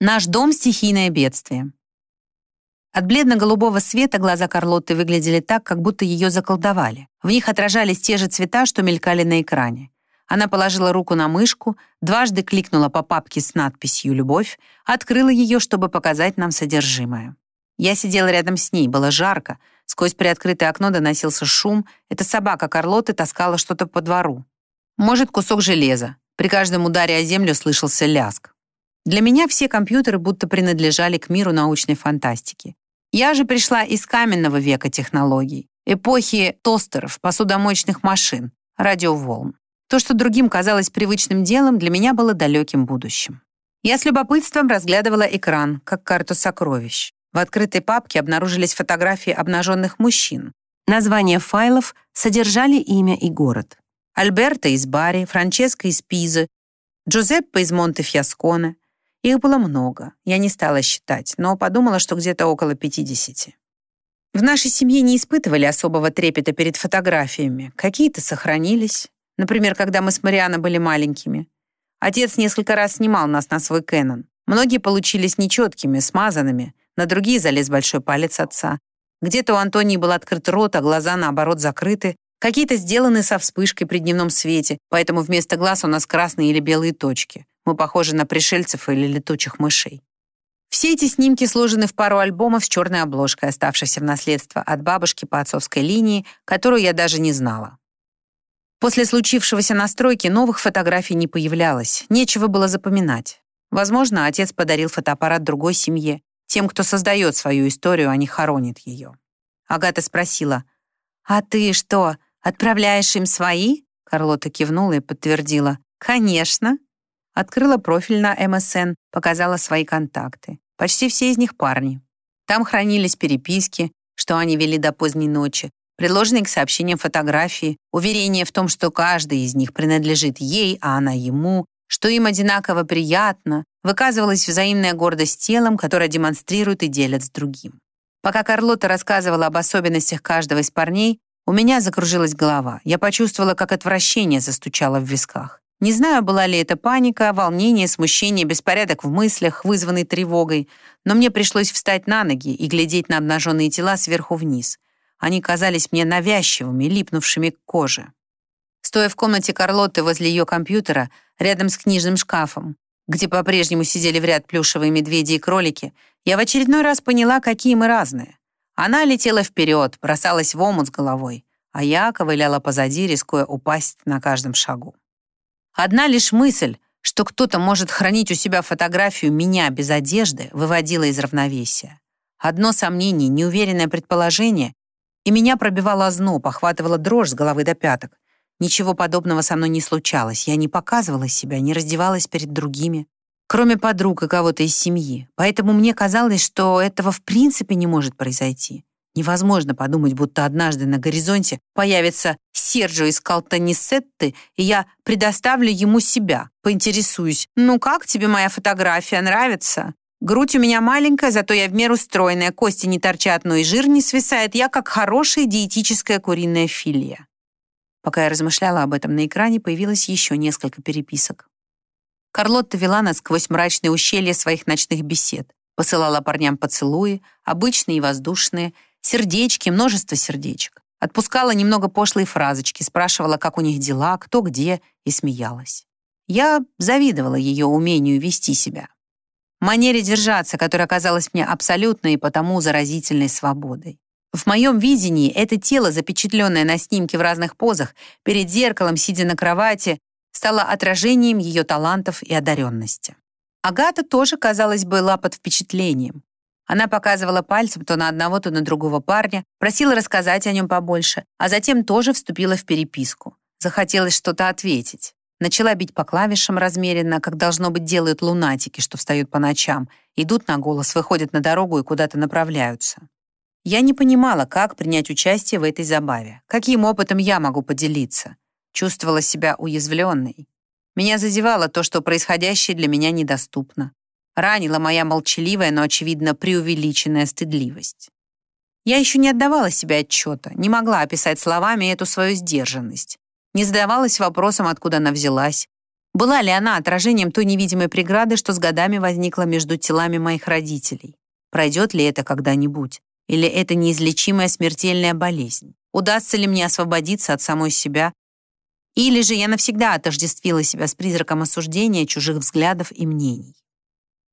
Наш дом — стихийное бедствие. От бледно-голубого света глаза Карлотты выглядели так, как будто ее заколдовали. В них отражались те же цвета, что мелькали на экране. Она положила руку на мышку, дважды кликнула по папке с надписью «Любовь», открыла ее, чтобы показать нам содержимое. Я сидела рядом с ней, было жарко, сквозь приоткрытое окно доносился шум, эта собака Карлоты таскала что-то по двору. Может, кусок железа. При каждом ударе о землю слышался ляск. Для меня все компьютеры будто принадлежали к миру научной фантастики. Я же пришла из каменного века технологий, эпохи тостеров, посудомоечных машин, радиоволн. То, что другим казалось привычным делом, для меня было далеким будущим. Я с любопытством разглядывала экран, как карту сокровищ. В открытой папке обнаружились фотографии обнаженных мужчин. Названия файлов содержали имя и город. Альберто из Бари, Франческо из Пизы, Джузеппе из Монте-Фьясконе, их было много, я не стала считать, но подумала, что где-то около 50. В нашей семье не испытывали особого трепета перед фотографиями. Какие-то сохранились. Например, когда мы с Марианой были маленькими. Отец несколько раз снимал нас на свой Кэнон. Многие получились нечеткими, смазанными, на другие залез большой палец отца. Где-то у Антонии был открыт рот, а глаза, наоборот, закрыты. Какие-то сделаны со вспышкой при дневном свете, поэтому вместо глаз у нас красные или белые точки. Мы похожи на пришельцев или летучих мышей. Все эти снимки сложены в пару альбомов с черной обложкой, оставшейся в наследство от бабушки по отцовской линии, которую я даже не знала. После случившегося настройки новых фотографий не появлялось, нечего было запоминать. Возможно, отец подарил фотоаппарат другой семье, тем, кто создает свою историю, а не хоронит ее. Агата спросила, «А ты что, отправляешь им свои?» Карлота кивнула и подтвердила, «Конечно». Открыла профиль на МСН, показала свои контакты. Почти все из них парни. Там хранились переписки, что они вели до поздней ночи, предложенные к сообщениям фотографии, уверение в том, что каждый из них принадлежит ей, а она ему, что им одинаково приятно, выказывалась взаимная гордость телом, которое демонстрируют и делят с другим. Пока Карлота рассказывала об особенностях каждого из парней, у меня закружилась голова. Я почувствовала, как отвращение застучало в висках. Не знаю, была ли это паника, волнение, смущение, беспорядок в мыслях, вызванный тревогой, но мне пришлось встать на ноги и глядеть на обнаженные тела сверху вниз. Они казались мне навязчивыми, липнувшими к коже. Стоя в комнате Карлотты возле ее компьютера, рядом с книжным шкафом, где по-прежнему сидели в ряд плюшевые медведи и кролики, я в очередной раз поняла, какие мы разные. Она летела вперед, бросалась в омут с головой, а я ковыляла позади, рискуя упасть на каждом шагу. Одна лишь мысль, что кто-то может хранить у себя фотографию меня без одежды, выводила из равновесия. Одно сомнение, неуверенное предположение, и меня пробивало озноб, охватывала дрожь с головы до пяток. Ничего подобного со мной не случалось. Я не показывала себя, не раздевалась перед другими, кроме подруг и кого-то из семьи. Поэтому мне казалось, что этого в принципе не может произойти. Невозможно подумать, будто однажды на горизонте появится Серджио из Калтанисетты, и я предоставлю ему себя. Поинтересуюсь, ну как тебе моя фотография, нравится? Грудь у меня маленькая, зато я в меру стройная, кости не торчат, но и жир не свисает. Я как хорошая диетическая куриная филия. Пока я размышляла об этом на экране, появилось еще несколько переписок. Карлотта вела нас сквозь мрачные ущелья своих ночных бесед, посылала парням поцелуи, обычные и воздушные, Сердечки, множество сердечек. Отпускала немного пошлые фразочки, спрашивала, как у них дела, кто где, и смеялась. Я завидовала ее умению вести себя. Манере держаться, которая казалась мне абсолютной и потому заразительной свободой. В моем видении это тело, запечатленное на снимке в разных позах, перед зеркалом, сидя на кровати, стало отражением ее талантов и одаренности. Агата тоже, казалось, была под впечатлением. Она показывала пальцем то на одного, то на другого парня, просила рассказать о нем побольше, а затем тоже вступила в переписку. Захотелось что-то ответить. Начала бить по клавишам размеренно, как должно быть делают лунатики, что встают по ночам, идут на голос, выходят на дорогу и куда-то направляются. Я не понимала, как принять участие в этой забаве. Каким опытом я могу поделиться? Чувствовала себя уязвленной. Меня зазевало то, что происходящее для меня недоступно ранила моя молчаливая, но, очевидно, преувеличенная стыдливость. Я еще не отдавала себе отчета, не могла описать словами эту свою сдержанность, не задавалась вопросом, откуда она взялась. Была ли она отражением той невидимой преграды, что с годами возникла между телами моих родителей? Пройдет ли это когда-нибудь? Или это неизлечимая смертельная болезнь? Удастся ли мне освободиться от самой себя? Или же я навсегда отождествила себя с призраком осуждения чужих взглядов и мнений?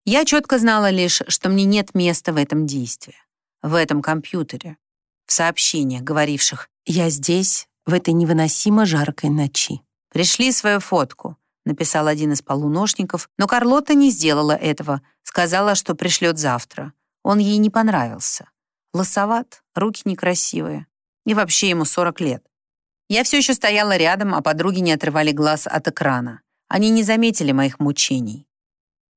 Я четко знала лишь, что мне нет места в этом действии, в этом компьютере, в сообщениях, говоривших «Я здесь, в этой невыносимо жаркой ночи». Пришли свою фотку, написал один из полуношников, но Карлота не сделала этого, сказала, что пришлет завтра. Он ей не понравился. Лосоват, руки некрасивые. И вообще ему 40 лет. Я все еще стояла рядом, а подруги не отрывали глаз от экрана. Они не заметили моих мучений.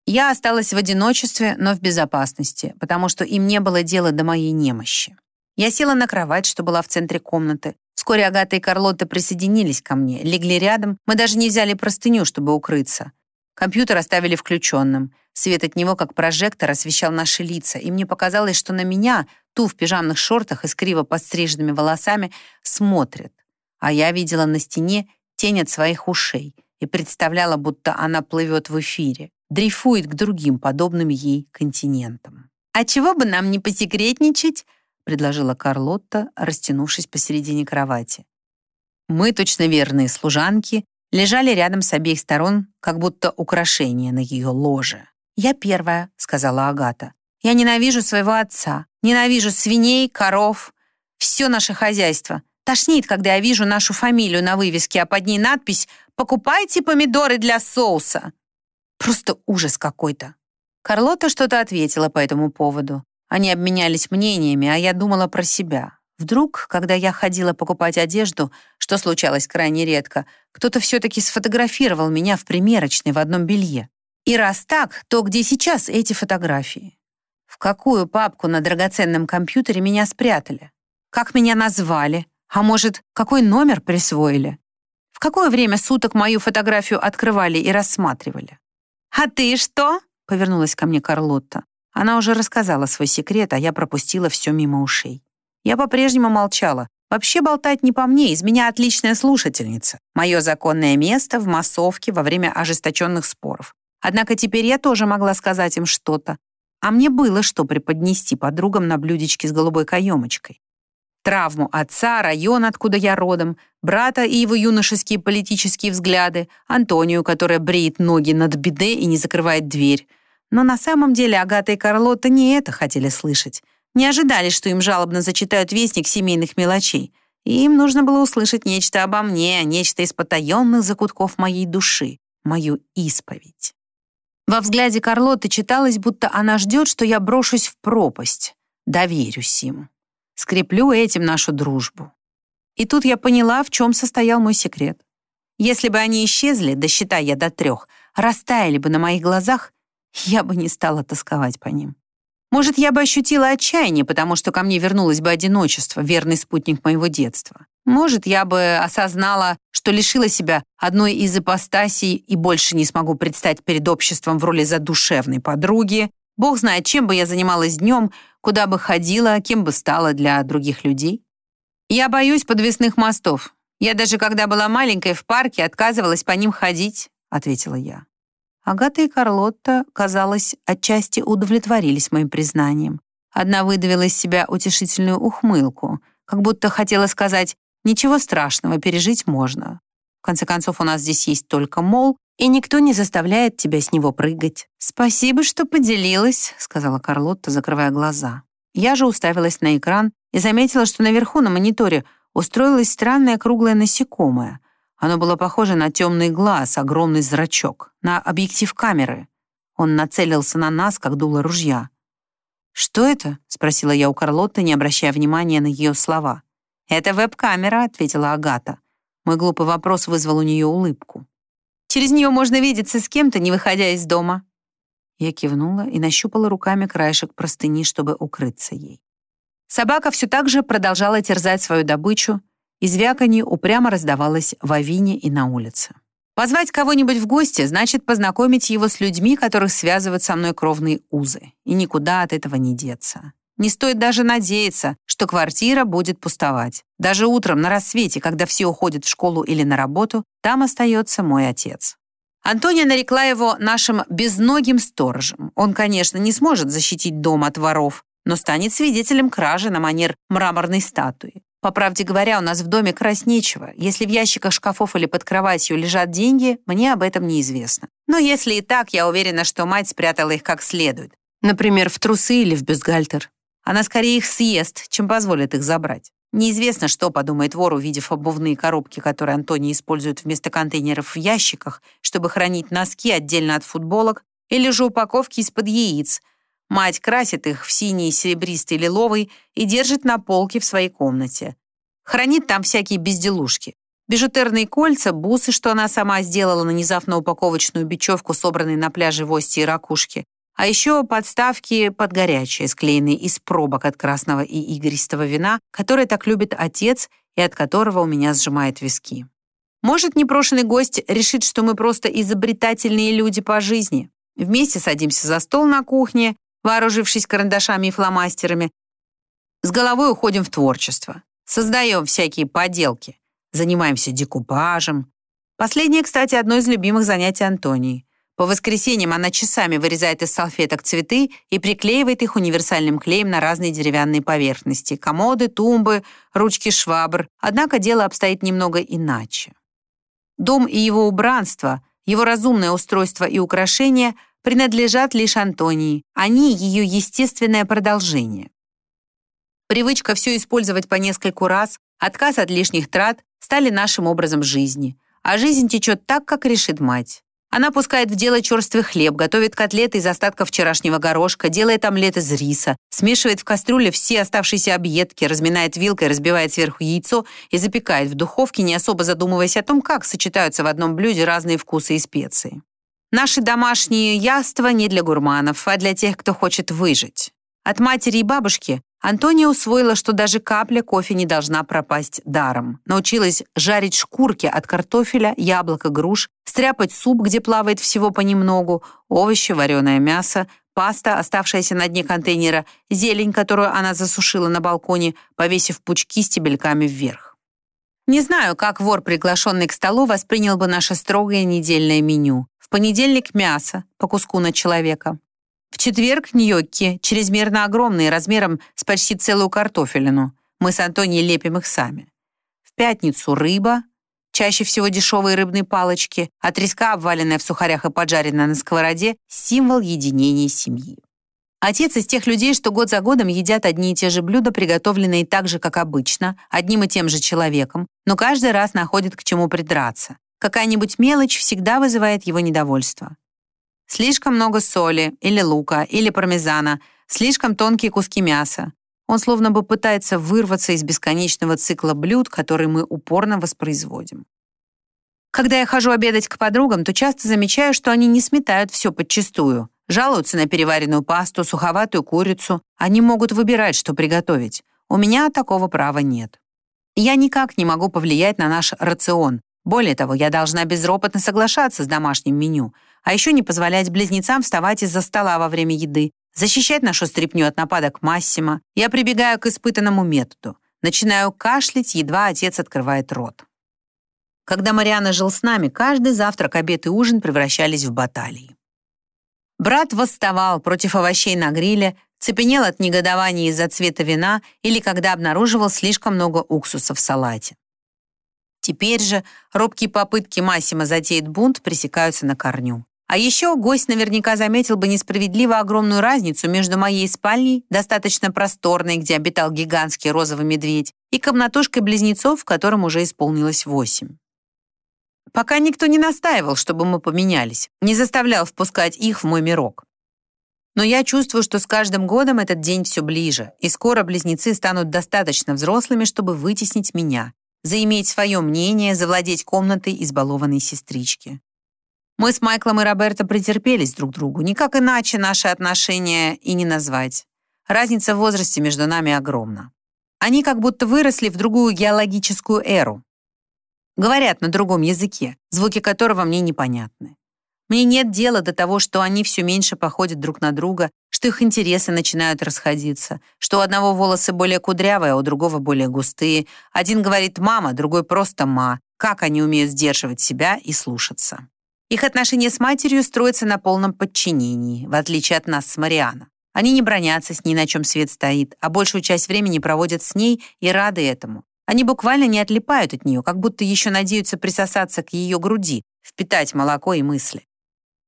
Я осталась в одиночестве, но в безопасности, потому что им не было дела до моей немощи. Я села на кровать, что была в центре комнаты, Вскоре Агата и Карлотта присоединились ко мне, легли рядом. Мы даже не взяли простыню, чтобы укрыться. Компьютер оставили включенным. Свет от него, как прожектор, освещал наши лица, и мне показалось, что на меня, ту в пижамных шортах и с криво подстриженными волосами, смотрят. А я видела на стене тень от своих ушей и представляла, будто она плывет в эфире, дрейфует к другим, подобным ей континентам. «А чего бы нам не посекретничать?» предложила Карлотта, растянувшись посередине кровати. Мы, точно верные служанки, лежали рядом с обеих сторон, как будто украшение на ее ложе. «Я первая», — сказала Агата. «Я ненавижу своего отца, ненавижу свиней, коров, все наше хозяйство. Тошнит, когда я вижу нашу фамилию на вывеске, а под ней надпись «Покупайте помидоры для соуса». Просто ужас какой-то». Карлота что-то ответила по этому поводу. Они обменялись мнениями, а я думала про себя. Вдруг, когда я ходила покупать одежду, что случалось крайне редко, кто-то все-таки сфотографировал меня в примерочной в одном белье. И раз так, то где сейчас эти фотографии? В какую папку на драгоценном компьютере меня спрятали? Как меня назвали? А может, какой номер присвоили? В какое время суток мою фотографию открывали и рассматривали? «А ты что?» — повернулась ко мне Карлотта. Она уже рассказала свой секрет, а я пропустила все мимо ушей. Я по-прежнему молчала. Вообще болтать не по мне, из меня отличная слушательница. Мое законное место в массовке во время ожесточенных споров. Однако теперь я тоже могла сказать им что-то. А мне было что преподнести подругам на блюдечке с голубой каемочкой. Травму отца, район, откуда я родом, брата и его юношеские политические взгляды, Антонию, которая бреет ноги над беде и не закрывает дверь, но на самом деле Агата и Карлотта не это хотели слышать. Не ожидали, что им жалобно зачитают вестник семейных мелочей. И им нужно было услышать нечто обо мне, нечто из потаенных закутков моей души, мою исповедь. Во взгляде Карлотты читалось, будто она ждет, что я брошусь в пропасть. Доверюсь им. Скреплю этим нашу дружбу. И тут я поняла, в чем состоял мой секрет. Если бы они исчезли, досчитая я до трех, растаяли бы на моих глазах, я бы не стала тосковать по ним. Может, я бы ощутила отчаяние, потому что ко мне вернулось бы одиночество, верный спутник моего детства. Может, я бы осознала, что лишила себя одной из ипостасей и больше не смогу предстать перед обществом в роли задушевной подруги. Бог знает, чем бы я занималась днем, куда бы ходила, кем бы стала для других людей. Я боюсь подвесных мостов. Я даже когда была маленькой в парке отказывалась по ним ходить, ответила я. Агата и Карлотта, казалось, отчасти удовлетворились моим признанием. Одна выдавила из себя утешительную ухмылку, как будто хотела сказать «ничего страшного, пережить можно». В конце концов, у нас здесь есть только мол, и никто не заставляет тебя с него прыгать. «Спасибо, что поделилась», — сказала Карлотта, закрывая глаза. Я же уставилась на экран и заметила, что наверху на мониторе устроилось странное круглое насекомое — оно было похоже на темный глаз, огромный зрачок, на объектив камеры. Он нацелился на нас, как дуло ружья. «Что это?» — спросила я у Карлотты, не обращая внимания на ее слова. «Это веб-камера», — ответила Агата. Мой глупый вопрос вызвал у нее улыбку. «Через нее можно видеться с кем-то, не выходя из дома». Я кивнула и нащупала руками краешек простыни, чтобы укрыться ей. Собака все так же продолжала терзать свою добычу, и звяканье упрямо раздавалось в авине и на улице. Позвать кого-нибудь в гости значит познакомить его с людьми, которых связывают со мной кровные узы, и никуда от этого не деться. Не стоит даже надеяться, что квартира будет пустовать. Даже утром на рассвете, когда все уходят в школу или на работу, там остается мой отец. Антония нарекла его нашим безногим сторожем. Он, конечно, не сможет защитить дом от воров, но станет свидетелем кражи на манер мраморной статуи. По правде говоря, у нас в доме красть нечего. Если в ящиках шкафов или под кроватью лежат деньги, мне об этом неизвестно. Но если и так, я уверена, что мать спрятала их как следует. Например, в трусы или в бюстгальтер. Она скорее их съест, чем позволит их забрать. Неизвестно, что подумает вор, увидев обувные коробки, которые Антоний использует вместо контейнеров в ящиках, чтобы хранить носки отдельно от футболок, или же упаковки из-под яиц. Мать красит их в синий, серебристый, лиловый и держит на полке в своей комнате. Хранит там всякие безделушки. Бижутерные кольца, бусы, что она сама сделала, нанизав на упаковочную бечевку, собранной на пляже в Ости и Ракушке, а еще подставки под горячее, склеенные из пробок от красного и игристого вина, которое так любит отец и от которого у меня сжимает виски. Может, непрошенный гость решит, что мы просто изобретательные люди по жизни. Вместе садимся за стол на кухне, вооружившись карандашами и фломастерами. С головой уходим в творчество. Создаем всякие поделки. Занимаемся декупажем. Последнее, кстати, одно из любимых занятий Антонии. По воскресеньям она часами вырезает из салфеток цветы и приклеивает их универсальным клеем на разные деревянные поверхности — комоды, тумбы, ручки швабр. Однако дело обстоит немного иначе. Дом и его убранство, его разумное устройство и украшения принадлежат лишь Антонии. Они — ее естественное продолжение. Привычка все использовать по нескольку раз, отказ от лишних трат стали нашим образом жизни. А жизнь течет так, как решит мать. Она пускает в дело черствый хлеб, готовит котлеты из остатков вчерашнего горошка, делает омлет из риса, смешивает в кастрюле все оставшиеся объедки, разминает вилкой, разбивает сверху яйцо и запекает в духовке, не особо задумываясь о том, как сочетаются в одном блюде разные вкусы и специи. Наши домашние яства не для гурманов, а для тех, кто хочет выжить. От матери и бабушки Антония усвоила, что даже капля кофе не должна пропасть даром. Научилась жарить шкурки от картофеля, яблок и груш, стряпать суп, где плавает всего понемногу, овощи, вареное мясо, паста, оставшаяся на дне контейнера, зелень, которую она засушила на балконе, повесив пучки стебельками вверх. Не знаю, как вор, приглашенный к столу, воспринял бы наше строгое недельное меню. В понедельник мясо по куску на человека. В четверг ньокки, чрезмерно огромные, размером с почти целую картофелину. Мы с Антонией лепим их сами. В пятницу рыба, чаще всего дешевые рыбные палочки, а треска, обваленная в сухарях и поджаренная на сковороде, символ единения семьи. Отец из тех людей, что год за годом едят одни и те же блюда, приготовленные так же, как обычно, одним и тем же человеком, но каждый раз находит к чему придраться. Какая-нибудь мелочь всегда вызывает его недовольство. Слишком много соли, или лука, или пармезана, слишком тонкие куски мяса. Он словно бы пытается вырваться из бесконечного цикла блюд, которые мы упорно воспроизводим. Когда я хожу обедать к подругам, то часто замечаю, что они не сметают все подчистую. Жалуются на переваренную пасту, суховатую курицу. Они могут выбирать, что приготовить. У меня такого права нет. Я никак не могу повлиять на наш рацион. Более того, я должна безропотно соглашаться с домашним меню — а еще не позволять близнецам вставать из-за стола во время еды, защищать нашу стряпню от нападок Массима. Я прибегаю к испытанному методу. Начинаю кашлять, едва отец открывает рот. Когда Мариана жил с нами, каждый завтрак, обед и ужин превращались в баталии. Брат восставал против овощей на гриле, цепенел от негодования из-за цвета вина или когда обнаруживал слишком много уксуса в салате. Теперь же робкие попытки Массима затеять бунт пресекаются на корню. А еще гость наверняка заметил бы несправедливо огромную разницу между моей спальней, достаточно просторной, где обитал гигантский розовый медведь, и комнатушкой близнецов, в котором уже исполнилось восемь. Пока никто не настаивал, чтобы мы поменялись, не заставлял впускать их в мой мирок. Но я чувствую, что с каждым годом этот день все ближе, и скоро близнецы станут достаточно взрослыми, чтобы вытеснить меня, заиметь свое мнение, завладеть комнатой избалованной сестрички. Мы с Майклом и Роберто претерпелись друг другу. Никак иначе наши отношения и не назвать. Разница в возрасте между нами огромна. Они как будто выросли в другую геологическую эру. Говорят на другом языке, звуки которого мне непонятны. Мне нет дела до того, что они все меньше походят друг на друга, что их интересы начинают расходиться, что у одного волосы более кудрявые, а у другого более густые. Один говорит «мама», другой просто «ма». Как они умеют сдерживать себя и слушаться. Их отношения с матерью строятся на полном подчинении, в отличие от нас с Марианой. Они не бронятся с ней, на чем свет стоит, а большую часть времени проводят с ней и рады этому. Они буквально не отлипают от нее, как будто еще надеются присосаться к ее груди, впитать молоко и мысли.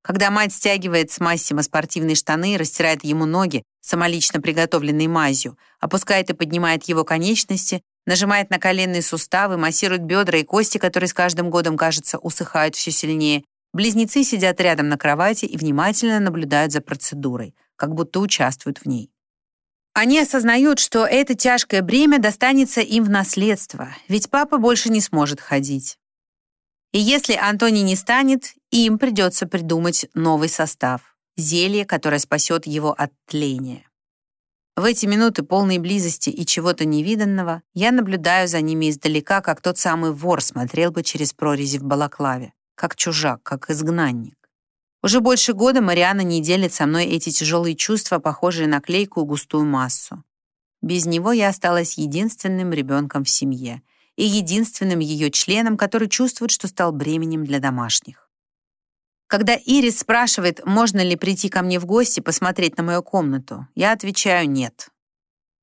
Когда мать стягивает с Массима спортивные штаны, растирает ему ноги самолично приготовленной мазью, опускает и поднимает его конечности, нажимает на коленные суставы, массирует бедра и кости, которые с каждым годом, кажется, усыхают все сильнее, близнецы сидят рядом на кровати и внимательно наблюдают за процедурой — как будто участвуют в ней. Они осознают, что это тяжкое бремя достанется им в наследство, ведь папа больше не сможет ходить. И если Антоний не станет, им придется придумать новый состав, зелье, которое спасет его от тления. В эти минуты полной близости и чего-то невиданного я наблюдаю за ними издалека, как тот самый вор смотрел бы через прорези в балаклаве, как чужак, как изгнанник. Уже больше года Мариана не делит со мной эти тяжелые чувства, похожие на клейкую густую массу. Без него я осталась единственным ребенком в семье и единственным ее членом, который чувствует, что стал бременем для домашних. Когда Ирис спрашивает, можно ли прийти ко мне в гости посмотреть на мою комнату, я отвечаю «нет».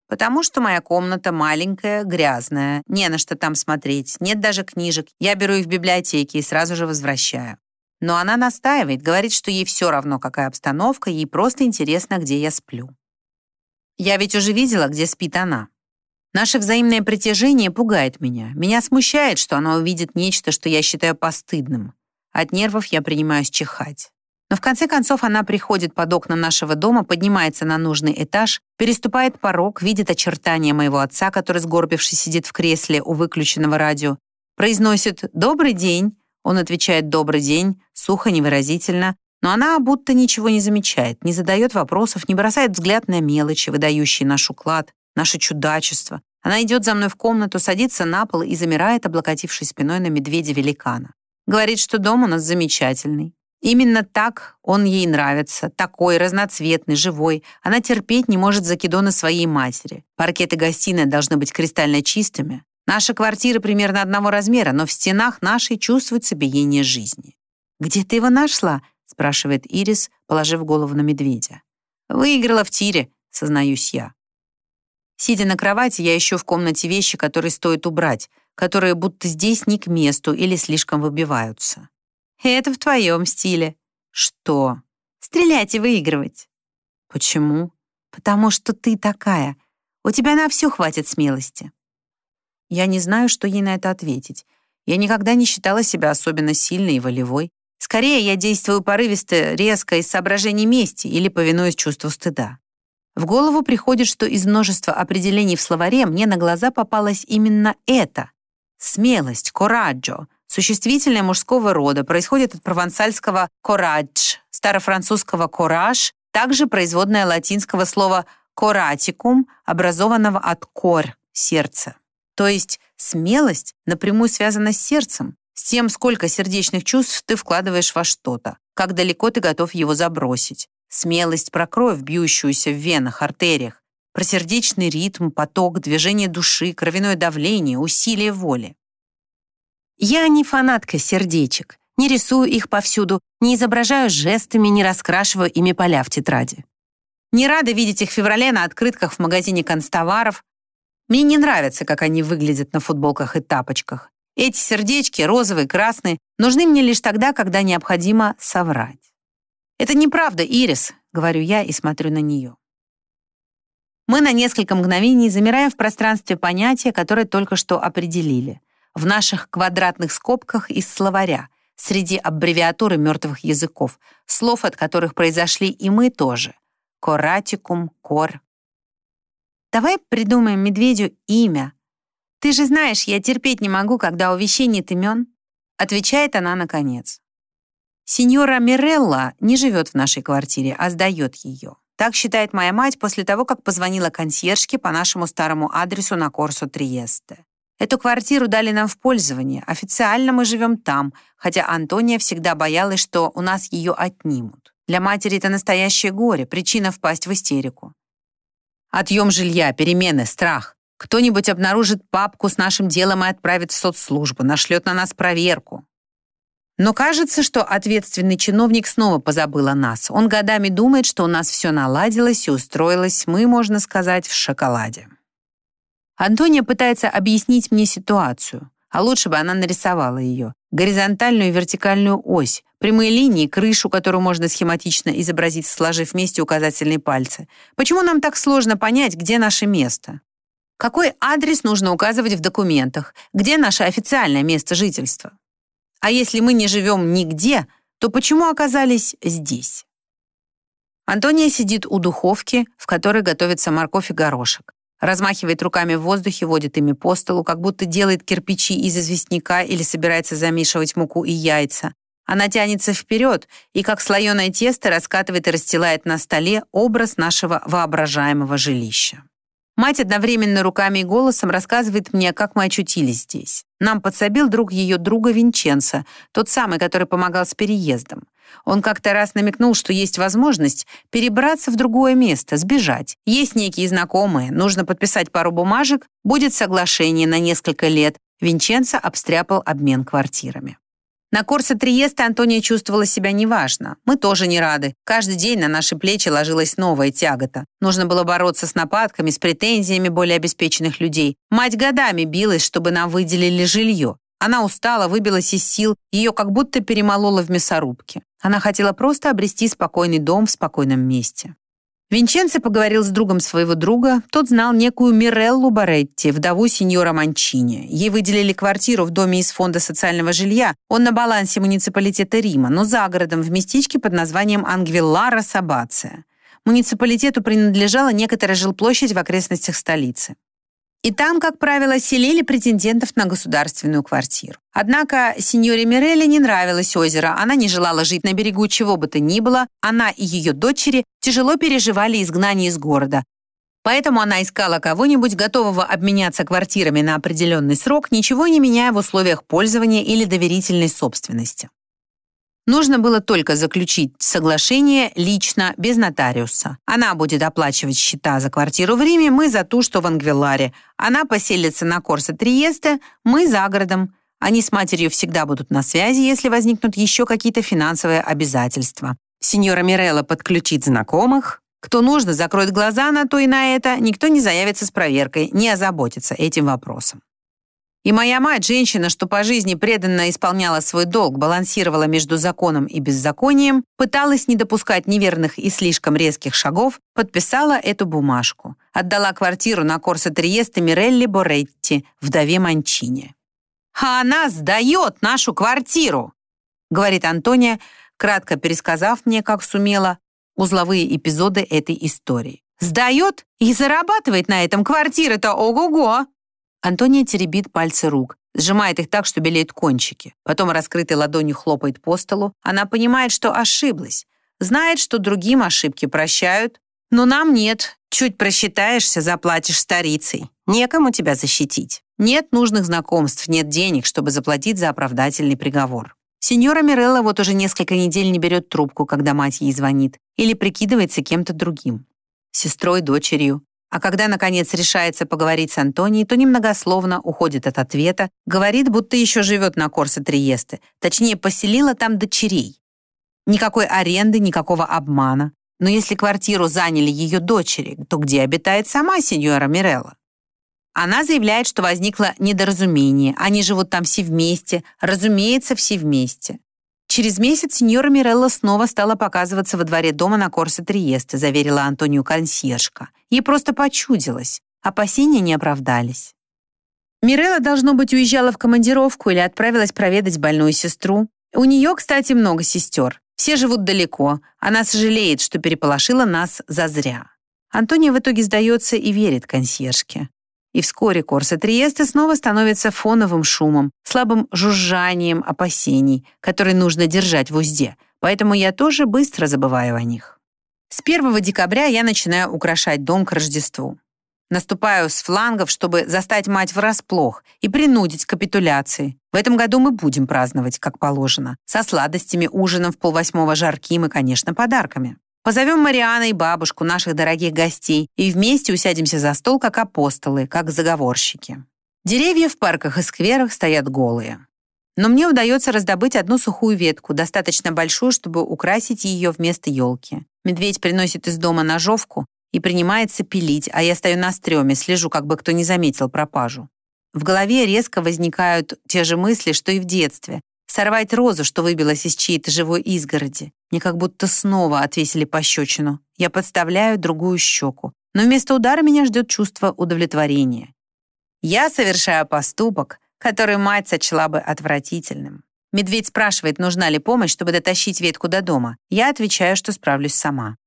Потому что моя комната маленькая, грязная, не на что там смотреть, нет даже книжек. Я беру их в библиотеке и сразу же возвращаю. Но она настаивает, говорит, что ей все равно, какая обстановка, ей просто интересно, где я сплю. Я ведь уже видела, где спит она. Наше взаимное притяжение пугает меня. Меня смущает, что она увидит нечто, что я считаю постыдным. От нервов я принимаюсь чихать. Но в конце концов она приходит под окна нашего дома, поднимается на нужный этаж, переступает порог, видит очертания моего отца, который, сгорбившись, сидит в кресле у выключенного радио, произносит «Добрый день», он отвечает «добрый день», сухо, невыразительно, но она будто ничего не замечает, не задает вопросов, не бросает взгляд на мелочи, выдающие наш уклад, наше чудачество. Она идет за мной в комнату, садится на пол и замирает, облокотившись спиной на медведя-великана. Говорит, что дом у нас замечательный. Именно так он ей нравится, такой, разноцветный, живой. Она терпеть не может закидоны своей матери. Паркеты гостиной должны быть кристально чистыми, Наша квартира примерно одного размера, но в стенах нашей чувствуется биение жизни. «Где ты его нашла?» — спрашивает Ирис, положив голову на медведя. «Выиграла в тире», — сознаюсь я. Сидя на кровати, я ищу в комнате вещи, которые стоит убрать, которые будто здесь не к месту или слишком выбиваются. «Это в твоем стиле». «Что?» «Стрелять и выигрывать». «Почему?» «Потому что ты такая. У тебя на все хватит смелости». Я не знаю, что ей на это ответить. Я никогда не считала себя особенно сильной и волевой. Скорее, я действую порывисто, резко, из соображений мести или повинуясь чувству стыда. В голову приходит, что из множества определений в словаре мне на глаза попалось именно это. Смелость, кораджо, существительное мужского рода, происходит от провансальского «корадж», старофранцузского «кораж», также производное латинского слова «коратикум», образованного от «кор» — сердце. То есть смелость напрямую связана с сердцем, с тем, сколько сердечных чувств ты вкладываешь во что-то, как далеко ты готов его забросить. Смелость про кровь, бьющуюся в венах, артериях, про сердечный ритм, поток, движение души, кровяное давление, усилие воли. Я не фанатка сердечек, не рисую их повсюду, не изображаю жестами, не раскрашиваю ими поля в тетради. Не рада видеть их в феврале на открытках в магазине констоваров, мне не нравится, как они выглядят на футболках и тапочках. Эти сердечки, розовые, красные, нужны мне лишь тогда, когда необходимо соврать. «Это неправда, Ирис», — говорю я и смотрю на нее. Мы на несколько мгновений замираем в пространстве понятия, которое только что определили. В наших квадратных скобках из словаря, среди аббревиатуры мертвых языков, слов, от которых произошли и мы тоже. Коратикум, кор, Давай придумаем медведю имя. Ты же знаешь, я терпеть не могу, когда у вещей нет имен. Отвечает она наконец. Сеньора Мирелла не живет в нашей квартире, а сдает ее. Так считает моя мать после того, как позвонила консьержке по нашему старому адресу на Корсо Триесте. Эту квартиру дали нам в пользование. Официально мы живем там, хотя Антония всегда боялась, что у нас ее отнимут. Для матери это настоящее горе, причина впасть в истерику. Отъем жилья, перемены, страх. Кто-нибудь обнаружит папку с нашим делом и отправит в соцслужбу, нашлет на нас проверку. Но кажется, что ответственный чиновник снова позабыл о нас. Он годами думает, что у нас все наладилось и устроилось, мы, можно сказать, в шоколаде. Антония пытается объяснить мне ситуацию, а лучше бы она нарисовала ее. Горизонтальную и вертикальную ось, прямые линии, крышу, которую можно схематично изобразить, сложив вместе указательные пальцы. Почему нам так сложно понять, где наше место? Какой адрес нужно указывать в документах? Где наше официальное место жительства? А если мы не живем нигде, то почему оказались здесь? Антония сидит у духовки, в которой готовится морковь и горошек. Размахивает руками в воздухе, водит ими по столу, как будто делает кирпичи из известняка или собирается замешивать муку и яйца. Она тянется вперед и, как слоеное тесто, раскатывает и расстилает на столе образ нашего воображаемого жилища. Мать одновременно руками и голосом рассказывает мне, как мы очутились здесь. Нам подсобил друг ее друга Винченца, тот самый, который помогал с переездом. Он как-то раз намекнул, что есть возможность перебраться в другое место, сбежать. Есть некие знакомые, нужно подписать пару бумажек, будет соглашение на несколько лет. Винченцо обстряпал обмен квартирами. На Корсо Триеста Антония чувствовала себя неважно. Мы тоже не рады. Каждый день на наши плечи ложилась новая тягота. Нужно было бороться с нападками, с претензиями более обеспеченных людей. Мать годами билась, чтобы нам выделили жилье. Она устала, выбилась из сил, ее как будто перемолола в мясорубке. Она хотела просто обрести спокойный дом в спокойном месте. Винченцо поговорил с другом своего друга. Тот знал некую Миреллу Баретти, вдову сеньора Манчини. Ей выделили квартиру в доме из фонда социального жилья. Он на балансе муниципалитета Рима, но за городом, в местечке под названием Ангвиллара Сабация. Муниципалитету принадлежала некоторая жилплощадь в окрестностях столицы. И там, как правило, селили претендентов на государственную квартиру. Однако сеньоре Мирелли не нравилось озеро, она не желала жить на берегу чего бы то ни было, она и ее дочери тяжело переживали изгнание из города. Поэтому она искала кого-нибудь, готового обменяться квартирами на определенный срок, ничего не меняя в условиях пользования или доверительной собственности. Нужно было только заключить соглашение лично, без нотариуса. Она будет оплачивать счета за квартиру в Риме, мы за ту, что в Ангвиларе. Она поселится на Корсо Триесте, мы за городом. Они с матерью всегда будут на связи, если возникнут еще какие-то финансовые обязательства. Сеньора Мирелла подключит знакомых. Кто нужно, закроет глаза на то и на это. Никто не заявится с проверкой, не озаботится этим вопросом. И моя мать, женщина, что по жизни преданно исполняла свой долг, балансировала между законом и беззаконием, пыталась не допускать неверных и слишком резких шагов, подписала эту бумажку. Отдала квартиру на Корсо Триесте Мирелли Боретти, вдове Манчини. «А она сдает нашу квартиру!» говорит Антония, кратко пересказав мне, как сумела, узловые эпизоды этой истории. «Сдает и зарабатывает на этом квартиры-то ого-го!» Антония теребит пальцы рук, сжимает их так, что белеют кончики. Потом раскрытой ладонью хлопает по столу. Она понимает, что ошиблась. Знает, что другим ошибки прощают. Но нам нет. Чуть просчитаешься, заплатишь старицей. Некому тебя защитить. Нет нужных знакомств, нет денег, чтобы заплатить за оправдательный приговор. Сеньора Мирелла вот уже несколько недель не берет трубку, когда мать ей звонит, или прикидывается кем-то другим. Сестрой, дочерью. А когда, наконец, решается поговорить с Антонией, то немногословно уходит от ответа, говорит, будто еще живет на Корсо Триесте, точнее, поселила там дочерей. Никакой аренды, никакого обмана. Но если квартиру заняли ее дочери, то где обитает сама сеньора Мирелла? Она заявляет, что возникло недоразумение. Они живут там все вместе, разумеется, все вместе. Через месяц сеньора Мирелла снова стала показываться во дворе дома на Корсо Триесте, заверила Антонию консьержка. Ей просто почудилось. Опасения не оправдались. Мирелла, должно быть, уезжала в командировку или отправилась проведать больную сестру. У нее, кстати, много сестер. Все живут далеко. Она сожалеет, что переполошила нас зазря. Антония в итоге сдается и верит консьержке. И вскоре Корса Триесте снова становится фоновым шумом, слабым жужжанием опасений, которые нужно держать в узде, поэтому я тоже быстро забываю о них. С 1 декабря я начинаю украшать дом к Рождеству. Наступаю с флангов, чтобы застать мать врасплох и принудить к капитуляции. В этом году мы будем праздновать, как положено, со сладостями, ужином в полвосьмого жарким и, конечно, подарками. Позовем Мариана и бабушку, наших дорогих гостей, и вместе усядемся за стол, как апостолы, как заговорщики. Деревья в парках и скверах стоят голые. Но мне удается раздобыть одну сухую ветку, достаточно большую, чтобы украсить ее вместо елки. Медведь приносит из дома ножовку и принимается пилить, а я стою на стреме, слежу, как бы кто не заметил пропажу. В голове резко возникают те же мысли, что и в детстве. Сорвать розу, что выбилась из чьей-то живой изгороди. Мне как будто снова отвесили пощечину. Я подставляю другую щеку. Но вместо удара меня ждет чувство удовлетворения. Я совершаю поступок, который мать сочла бы отвратительным. Медведь спрашивает, нужна ли помощь, чтобы дотащить ветку до дома. Я отвечаю, что справлюсь сама.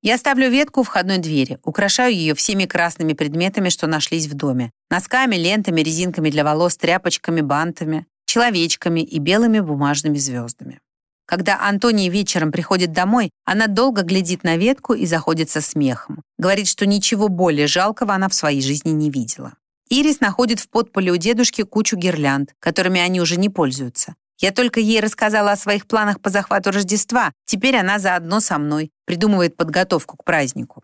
Я ставлю ветку у входной двери, украшаю ее всеми красными предметами, что нашлись в доме. Носками, лентами, резинками для волос, тряпочками, бантами, человечками и белыми бумажными звездами. Когда Антония вечером приходит домой, она долго глядит на ветку и заходится смехом. Говорит, что ничего более жалкого она в своей жизни не видела. Ирис находит в подполе у дедушки кучу гирлянд, которыми они уже не пользуются. Я только ей рассказала о своих планах по захвату Рождества. Теперь она заодно со мной придумывает подготовку к празднику.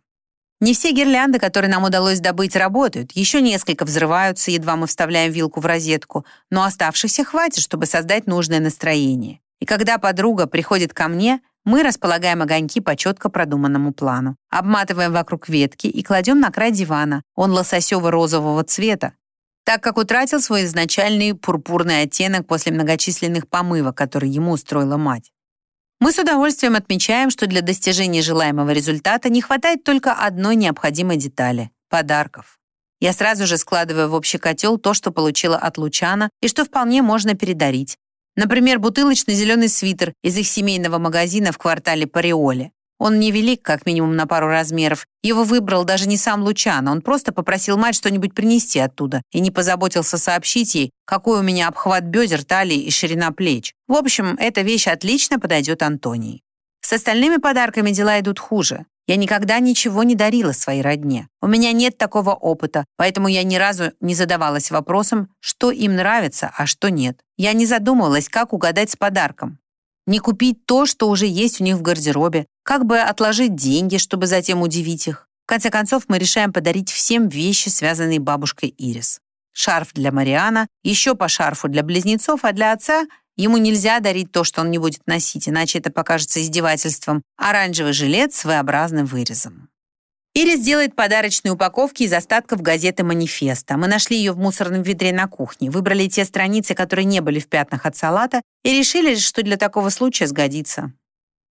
Не все гирлянды, которые нам удалось добыть, работают. Еще несколько взрываются, едва мы вставляем вилку в розетку, но оставшихся хватит, чтобы создать нужное настроение. И когда подруга приходит ко мне, мы располагаем огоньки по четко продуманному плану. Обматываем вокруг ветки и кладем на край дивана. Он лососево-розового цвета, так как утратил свой изначальный пурпурный оттенок после многочисленных помывок, которые ему устроила мать. Мы с удовольствием отмечаем, что для достижения желаемого результата не хватает только одной необходимой детали — подарков. Я сразу же складываю в общий котел то, что получила от Лучана и что вполне можно передарить. Например, бутылочный зеленый свитер из их семейного магазина в квартале Париоле. Он невелик, как минимум на пару размеров. Его выбрал даже не сам Лучано, он просто попросил мать что-нибудь принести оттуда и не позаботился сообщить ей, какой у меня обхват бедер, талии и ширина плеч. В общем, эта вещь отлично подойдет Антонии. С остальными подарками дела идут хуже. Я никогда ничего не дарила своей родне. У меня нет такого опыта, поэтому я ни разу не задавалась вопросом, что им нравится, а что нет. Я не задумывалась, как угадать с подарком. Не купить то, что уже есть у них в гардеробе, как бы отложить деньги, чтобы затем удивить их. В конце концов, мы решаем подарить всем вещи, связанные бабушкой Ирис. Шарф для Мариана, еще по шарфу для близнецов, а для отца ему нельзя дарить то, что он не будет носить, иначе это покажется издевательством. Оранжевый жилет с V-образным вырезом. Ирис делает подарочные упаковки из остатков газеты «Манифеста». Мы нашли ее в мусорном ведре на кухне, выбрали те страницы, которые не были в пятнах от салата, и решили, что для такого случая сгодится.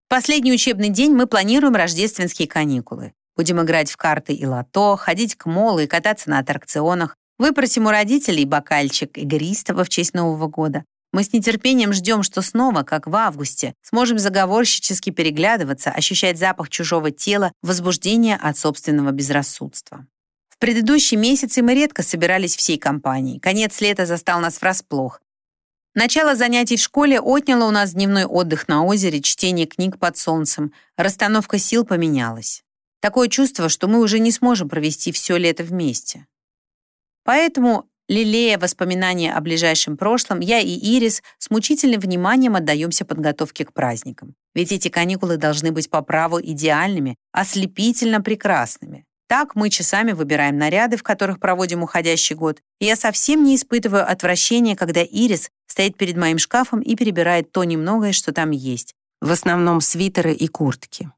Последний учебный день мы планируем рождественские каникулы. Будем играть в карты и лото, ходить к молу и кататься на аттракционах. Выпросим у родителей бокальчик игристого в честь Нового года. Мы с нетерпением ждем, что снова, как в августе, сможем заговорщически переглядываться, ощущать запах чужого тела, возбуждение от собственного безрассудства. В предыдущие месяцы мы редко собирались всей компанией. Конец лета застал нас врасплох. Начало занятий в школе отняло у нас дневной отдых на озере, чтение книг под солнцем. Расстановка сил поменялась. Такое чувство, что мы уже не сможем провести все лето вместе. Поэтому Лелея воспоминания о ближайшем прошлом, я и Ирис с мучительным вниманием отдаемся подготовке к праздникам. Ведь эти каникулы должны быть по праву идеальными, ослепительно прекрасными. Так мы часами выбираем наряды, в которых проводим уходящий год, и я совсем не испытываю отвращения, когда Ирис стоит перед моим шкафом и перебирает то немногое, что там есть. В основном свитеры и куртки.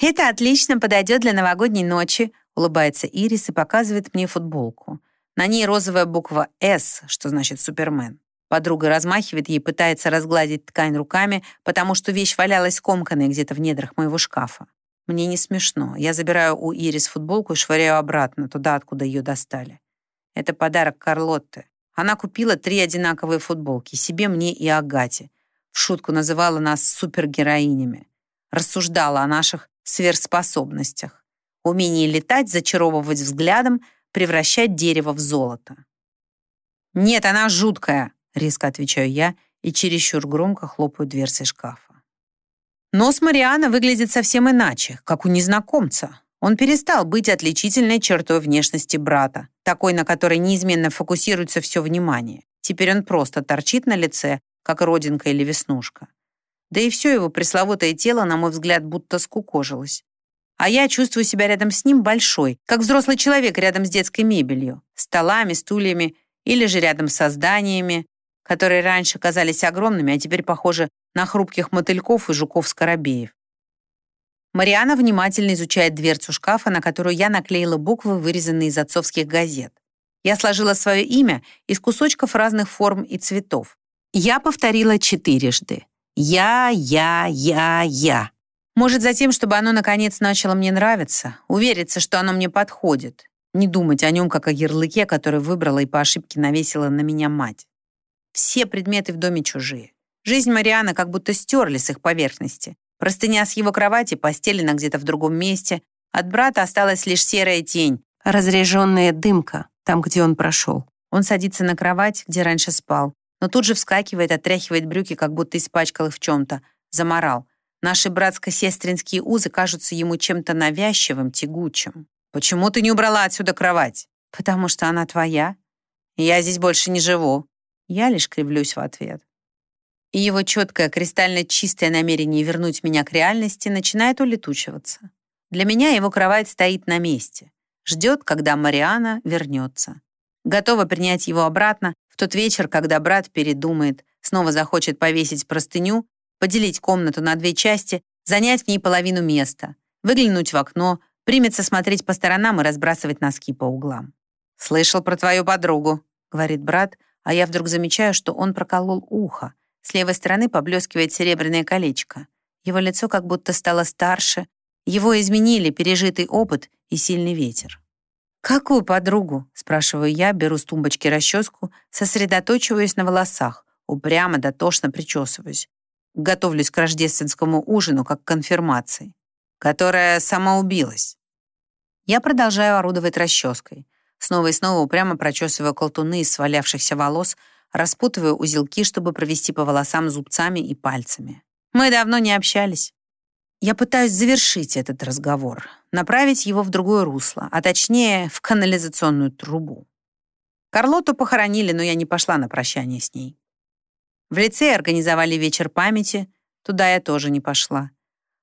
«Это отлично подойдет для новогодней ночи», улыбается Ирис и показывает мне футболку. На ней розовая буква «С», что значит «Супермен». Подруга размахивает ей, пытается разгладить ткань руками, потому что вещь валялась скомканной где-то в недрах моего шкафа. Мне не смешно. Я забираю у Ирис футболку и швыряю обратно, туда, откуда ее достали. Это подарок Карлотте. Она купила три одинаковые футболки, себе, мне и Агате. В шутку называла нас супергероинями. Рассуждала о наших сверхспособностях. Умении летать, зачаровывать взглядом — превращать дерево в золото. «Нет, она жуткая», — резко отвечаю я и чересчур громко хлопаю дверцей шкафа. Нос Мариана выглядит совсем иначе, как у незнакомца. Он перестал быть отличительной чертой внешности брата, такой, на которой неизменно фокусируется все внимание. Теперь он просто торчит на лице, как родинка или веснушка. Да и все его пресловутое тело, на мой взгляд, будто скукожилось а я чувствую себя рядом с ним большой, как взрослый человек рядом с детской мебелью, столами, стульями или же рядом со зданиями, которые раньше казались огромными, а теперь похожи на хрупких мотыльков и жуков-скоробеев. Мариана внимательно изучает дверцу шкафа, на которую я наклеила буквы, вырезанные из отцовских газет. Я сложила свое имя из кусочков разных форм и цветов. Я повторила четырежды. Я, я, я, я. Может, за тем, чтобы оно наконец начало мне нравиться, увериться, что оно мне подходит, не думать о нем, как о ярлыке, который выбрала и по ошибке навесила на меня мать. Все предметы в доме чужие. Жизнь Марианы как будто стерли с их поверхности. Простыня с его кровати постелена где-то в другом месте. От брата осталась лишь серая тень, разряженная дымка, там, где он прошел. Он садится на кровать, где раньше спал, но тут же вскакивает, отряхивает брюки, как будто испачкал их в чем-то. Заморал. Наши братско-сестринские узы кажутся ему чем-то навязчивым, тягучим. «Почему ты не убрала отсюда кровать?» «Потому что она твоя. Я здесь больше не живу». Я лишь кривлюсь в ответ. И его четкое, кристально чистое намерение вернуть меня к реальности начинает улетучиваться. Для меня его кровать стоит на месте. Ждет, когда Мариана вернется. Готова принять его обратно в тот вечер, когда брат передумает, снова захочет повесить простыню, поделить комнату на две части, занять в ней половину места, выглянуть в окно, примется смотреть по сторонам и разбрасывать носки по углам. «Слышал про твою подругу», — говорит брат, а я вдруг замечаю, что он проколол ухо. С левой стороны поблескивает серебряное колечко. Его лицо как будто стало старше. Его изменили пережитый опыт и сильный ветер. «Какую подругу?» — спрашиваю я, беру с тумбочки расческу, сосредоточиваюсь на волосах, упрямо дотошно причесываюсь. Готовлюсь к рождественскому ужину, как к конфирмации, которая сама убилась. Я продолжаю орудовать расческой. Снова и снова упрямо прочесываю колтуны из свалявшихся волос, распутываю узелки, чтобы провести по волосам зубцами и пальцами. Мы давно не общались. Я пытаюсь завершить этот разговор, направить его в другое русло, а точнее, в канализационную трубу. Карлоту похоронили, но я не пошла на прощание с ней. В лицее организовали вечер памяти, туда я тоже не пошла.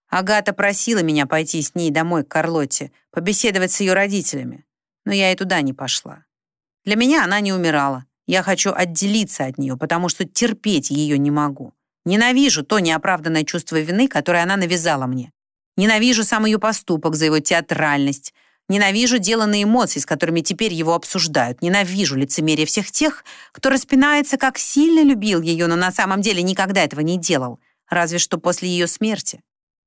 Агата просила меня пойти с ней домой к Карлотте, побеседовать с ее родителями, но я и туда не пошла. Для меня она не умирала. Я хочу отделиться от нее, потому что терпеть ее не могу. Ненавижу то неоправданное чувство вины, которое она навязала мне. Ненавижу сам ее поступок за его театральность, Ненавижу деланные эмоции, с которыми теперь его обсуждают. Ненавижу лицемерие всех тех, кто распинается, как сильно любил ее, но на самом деле никогда этого не делал, разве что после ее смерти.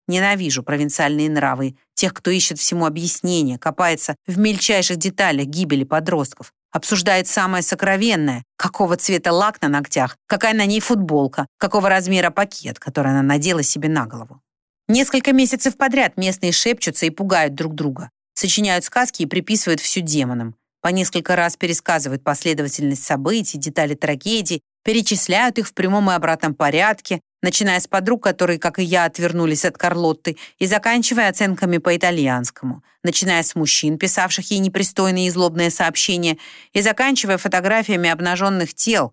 Ненавижу провинциальные нравы, тех, кто ищет всему объяснение, копается в мельчайших деталях гибели подростков, обсуждает самое сокровенное, какого цвета лак на ногтях, какая на ней футболка, какого размера пакет, который она надела себе на голову. Несколько месяцев подряд местные шепчутся и пугают друг друга сочиняют сказки и приписывают всю демонам. По несколько раз пересказывают последовательность событий, детали трагедий, перечисляют их в прямом и обратном порядке, начиная с подруг, которые, как и я, отвернулись от Карлотты, и заканчивая оценками по итальянскому, начиная с мужчин, писавших ей непристойные и злобные сообщения, и заканчивая фотографиями обнаженных тел,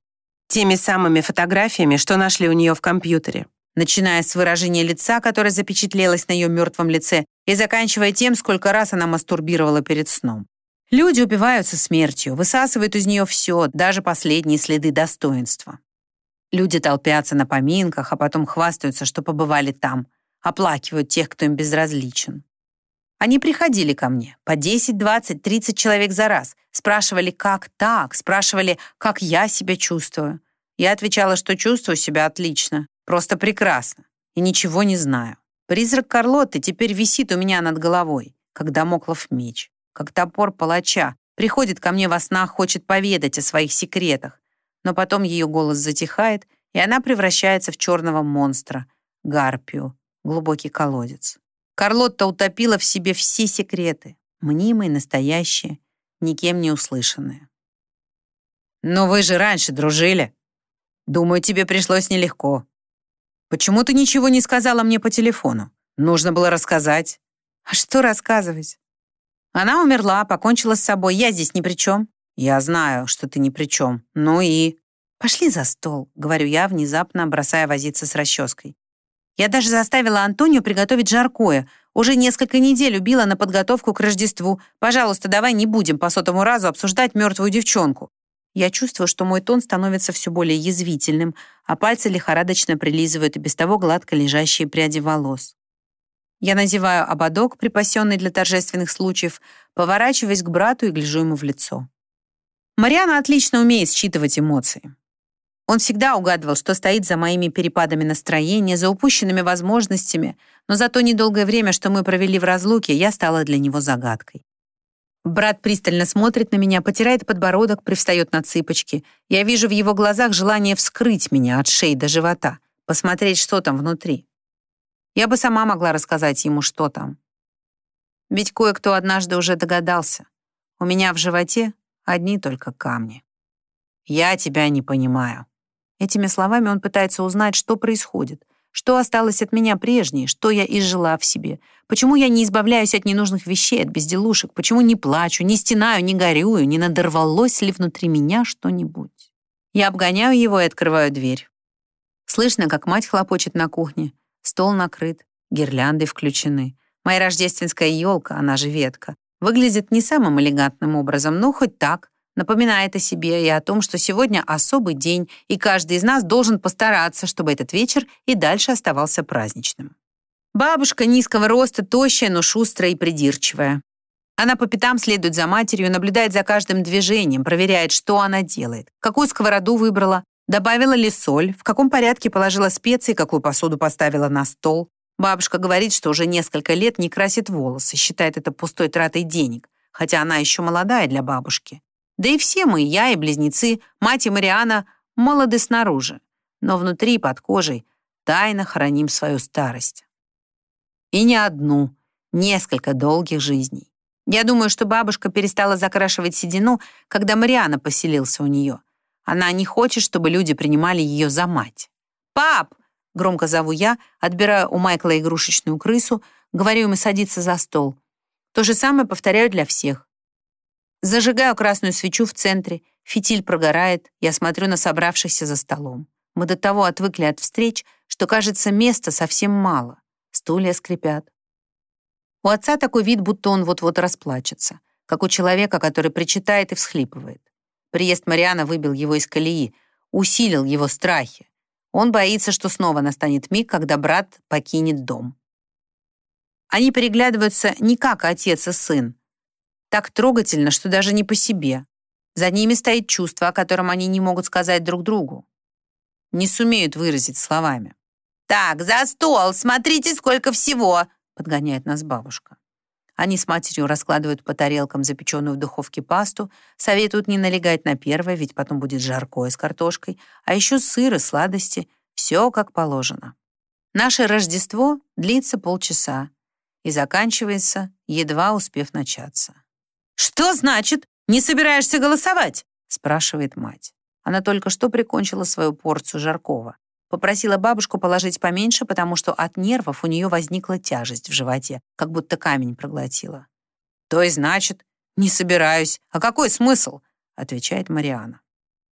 теми самыми фотографиями, что нашли у нее в компьютере начиная с выражения лица, которое запечатлелось на ее мертвом лице, и заканчивая тем, сколько раз она мастурбировала перед сном. Люди убиваются смертью, высасывают из нее все, даже последние следы достоинства. Люди толпятся на поминках, а потом хвастаются, что побывали там, оплакивают тех, кто им безразличен. Они приходили ко мне, по 10, 20, 30 человек за раз, спрашивали, как так, спрашивали, как я себя чувствую. Я отвечала, что чувствую себя отлично, Просто прекрасно. И ничего не знаю. Призрак Карлотты теперь висит у меня над головой, как домоклов меч, как топор палача. Приходит ко мне во снах, хочет поведать о своих секретах. Но потом ее голос затихает, и она превращается в черного монстра, гарпию, глубокий колодец. Карлотта утопила в себе все секреты, мнимые, настоящие, никем не услышанные. «Но вы же раньше дружили. Думаю, тебе пришлось нелегко. Почему ты ничего не сказала мне по телефону? Нужно было рассказать». «А что рассказывать?» «Она умерла, покончила с собой. Я здесь ни при чем». «Я знаю, что ты ни при чем. Ну и...» «Пошли за стол», — говорю я, внезапно бросая возиться с расческой. Я даже заставила Антонию приготовить жаркое. Уже несколько недель убила на подготовку к Рождеству. Пожалуйста, давай не будем по сотому разу обсуждать мертвую девчонку. Я чувствую, что мой тон становится все более язвительным, а пальцы лихорадочно прилизывают и без того гладко лежащие пряди волос. Я надеваю ободок, припасенный для торжественных случаев, поворачиваясь к брату и гляжу ему в лицо. Мариана отлично умеет считывать эмоции. Он всегда угадывал, что стоит за моими перепадами настроения, за упущенными возможностями, но за то недолгое время, что мы провели в разлуке, я стала для него загадкой. Брат пристально смотрит на меня, потирает подбородок, привстает на цыпочки. Я вижу в его глазах желание вскрыть меня от шеи до живота, посмотреть, что там внутри. Я бы сама могла рассказать ему, что там. Ведь кое-кто однажды уже догадался. У меня в животе одни только камни. «Я тебя не понимаю». Этими словами он пытается узнать, что происходит, что осталось от меня прежней, что я изжила в себе, почему я не избавляюсь от ненужных вещей, от безделушек, почему не плачу, не стенаю, не горюю, не надорвалось ли внутри меня что-нибудь. Я обгоняю его и открываю дверь. Слышно, как мать хлопочет на кухне. Стол накрыт, гирлянды включены. Моя рождественская елка, она же ветка, выглядит не самым элегантным образом, но хоть так, напоминает о себе и о том, что сегодня особый день, и каждый из нас должен постараться, чтобы этот вечер и дальше оставался праздничным. Бабушка низкого роста, тощая, но шустрая и придирчивая. Она по пятам следует за матерью, наблюдает за каждым движением, проверяет, что она делает, какую сковороду выбрала, добавила ли соль, в каком порядке положила специи, какую посуду поставила на стол. Бабушка говорит, что уже несколько лет не красит волосы, считает это пустой тратой денег, хотя она еще молодая для бабушки. Да и все мы, я и близнецы, мать и Мариана, молоды снаружи, но внутри, под кожей, тайно храним свою старость. И не одну, несколько долгих жизней. Я думаю, что бабушка перестала закрашивать седину, когда Мариана поселился у нее. Она не хочет, чтобы люди принимали ее за мать. «Пап!» — громко зову я, отбираю у Майкла игрушечную крысу, говорю ему садиться за стол. То же самое повторяю для всех. Зажигаю красную свечу в центре, фитиль прогорает, я смотрю на собравшихся за столом. Мы до того отвыкли от встреч, что, кажется, места совсем мало. Стулья скрипят. У отца такой вид, будто он вот-вот расплачется, как у человека, который причитает и всхлипывает. Приезд Мариана выбил его из колеи, усилил его страхи. Он боится, что снова настанет миг, когда брат покинет дом. Они переглядываются не как отец и сын, так трогательно, что даже не по себе. За ними стоит чувство, о котором они не могут сказать друг другу. Не сумеют выразить словами. «Так, за стол! Смотрите, сколько всего!» подгоняет нас бабушка. Они с матерью раскладывают по тарелкам запеченную в духовке пасту, советуют не налегать на первое, ведь потом будет жаркое с картошкой, а еще сыр и сладости, все как положено. Наше Рождество длится полчаса и заканчивается, едва успев начаться. «Что значит, не собираешься голосовать?» спрашивает мать. Она только что прикончила свою порцию жаркого. Попросила бабушку положить поменьше, потому что от нервов у нее возникла тяжесть в животе, как будто камень проглотила. «То и значит, не собираюсь. А какой смысл?» отвечает Мариана.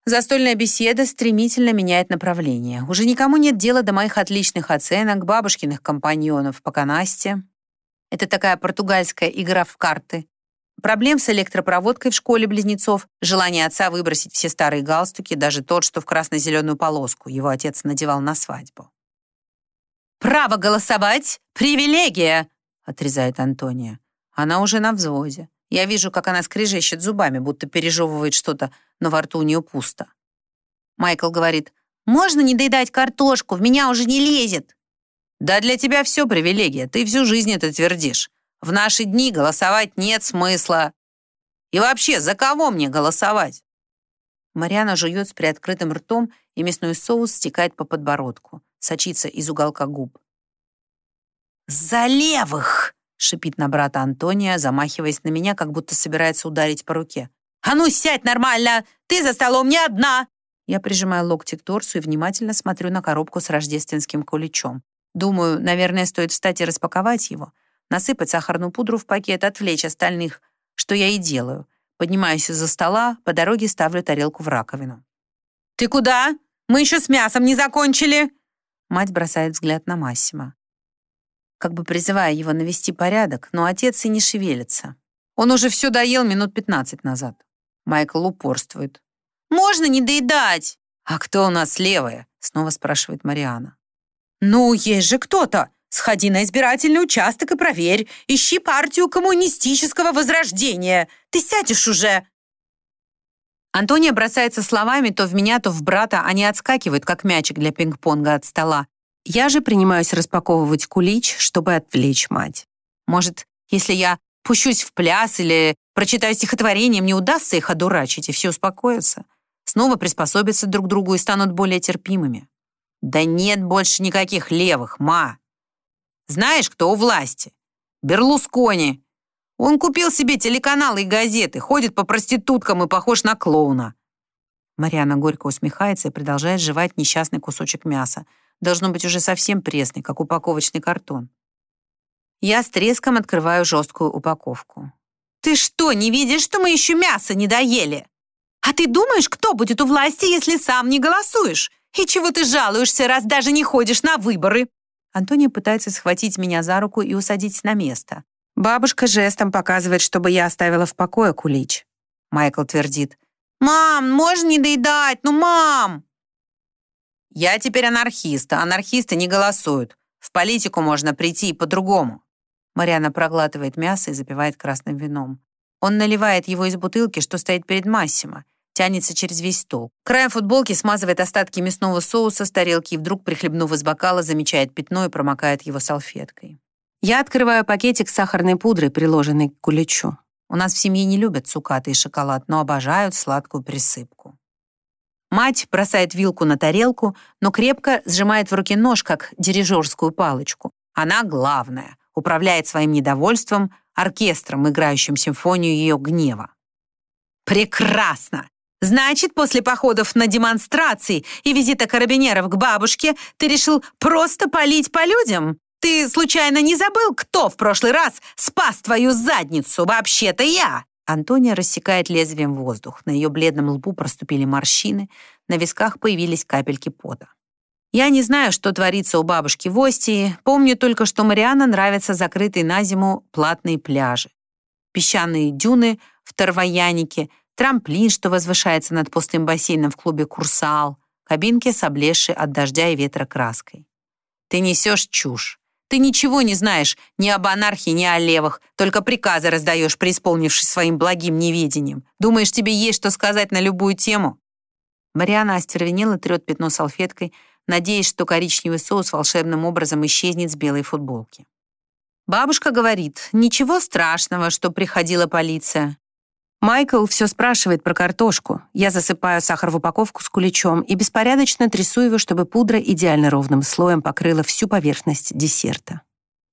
Застольная беседа стремительно меняет направление. Уже никому нет дела до моих отличных оценок, бабушкиных компаньонов по канасте. Это такая португальская игра в карты, Проблем с электропроводкой в школе близнецов, желание отца выбросить все старые галстуки, даже тот, что в красно-зеленую полоску его отец надевал на свадьбу. «Право голосовать — привилегия!» — отрезает Антония. Она уже на взводе. Я вижу, как она скрежещет зубами, будто пережевывает что-то, но во рту у нее пусто. Майкл говорит, «Можно не доедать картошку? В меня уже не лезет!» «Да для тебя все привилегия, ты всю жизнь это твердишь. В наши дни голосовать нет смысла. И вообще, за кого мне голосовать?» Мариана жует с приоткрытым ртом, и мясной соус стекает по подбородку, сочится из уголка губ. «За левых!» — шипит на брата Антония, замахиваясь на меня, как будто собирается ударить по руке. «А ну, сядь нормально! Ты за столом не одна!» Я прижимаю локти к торсу и внимательно смотрю на коробку с рождественским куличом. Думаю, наверное, стоит встать и распаковать его насыпать сахарную пудру в пакет, отвлечь остальных, что я и делаю. Поднимаюсь из-за стола, по дороге ставлю тарелку в раковину. «Ты куда? Мы еще с мясом не закончили!» Мать бросает взгляд на Массима. Как бы призывая его навести порядок, но отец и не шевелится. Он уже все доел минут 15 назад. Майкл упорствует. можно не доедать!» «А кто у нас левая?» — снова спрашивает Мариана. «Ну, есть же кто-то. Сходи на избирательный участок и проверь. Ищи партию коммунистического возрождения. Ты сядешь уже!» Антония бросается словами то в меня, то в брата. Они отскакивают, как мячик для пинг-понга от стола. Я же принимаюсь распаковывать кулич, чтобы отвлечь мать. Может, если я пущусь в пляс или прочитаю стихотворение, мне удастся их одурачить, и все успокоятся. Снова приспособятся друг к другу и станут более терпимыми. Да нет больше никаких левых, ма. Знаешь, кто у власти? Берлускони. Он купил себе телеканалы и газеты, ходит по проституткам и похож на клоуна. Мариана горько усмехается и продолжает жевать несчастный кусочек мяса. Должно быть уже совсем пресный, как упаковочный картон. Я с треском открываю жесткую упаковку. «Ты что, не видишь, что мы еще мясо не доели? А ты думаешь, кто будет у власти, если сам не голосуешь? И чего ты жалуешься, раз даже не ходишь на выборы?» Антония пытается схватить меня за руку и усадить на место. Бабушка жестом показывает, чтобы я оставила в покое кулич. Майкл твердит. «Мам, можно не доедать? Ну, мам!» «Я теперь анархист, а анархисты не голосуют. В политику можно прийти и по-другому». Мариана проглатывает мясо и запивает красным вином. Он наливает его из бутылки, что стоит перед Массимо, тянется через весь стол. Краем футболки смазывает остатки мясного соуса с тарелки и вдруг, прихлебнув из бокала, замечает пятно и промокает его салфеткой. Я открываю пакетик с сахарной пудрой, приложенной к куличу. У нас в семье не любят цукаты и шоколад, но обожают сладкую присыпку. Мать бросает вилку на тарелку, но крепко сжимает в руке нож, как дирижерскую палочку. Она главная управляет своим недовольством оркестром, играющим симфонию ее гнева. «Прекрасно! Значит, после походов на демонстрации и визита карабинеров к бабушке ты решил просто палить по людям? Ты случайно не забыл, кто в прошлый раз спас твою задницу? Вообще-то я!» Антония рассекает лезвием воздух. На ее бледном лбу проступили морщины, на висках появились капельки пота. Я не знаю, что творится у бабушки в Остии, помню только, что Мариана нравятся закрытые на зиму платные пляжи. Песчаные дюны в Тарваянике, трамплин, что возвышается над пустым бассейном в клубе «Курсаал», кабинки с облезшей от дождя и ветра краской. Ты несешь чушь. Ты ничего не знаешь ни об анархии, ни о левых, только приказы раздаешь, преисполнившись своим благим неведением. Думаешь, тебе есть что сказать на любую тему?» Мариана остервенела, трет пятно салфеткой, надеясь, что коричневый соус волшебным образом исчезнет с белой футболки. Бабушка говорит, ничего страшного, что приходила полиция. Майкл все спрашивает про картошку. Я засыпаю сахар в упаковку с куличом и беспорядочно трясу его, чтобы пудра идеально ровным слоем покрыла всю поверхность десерта.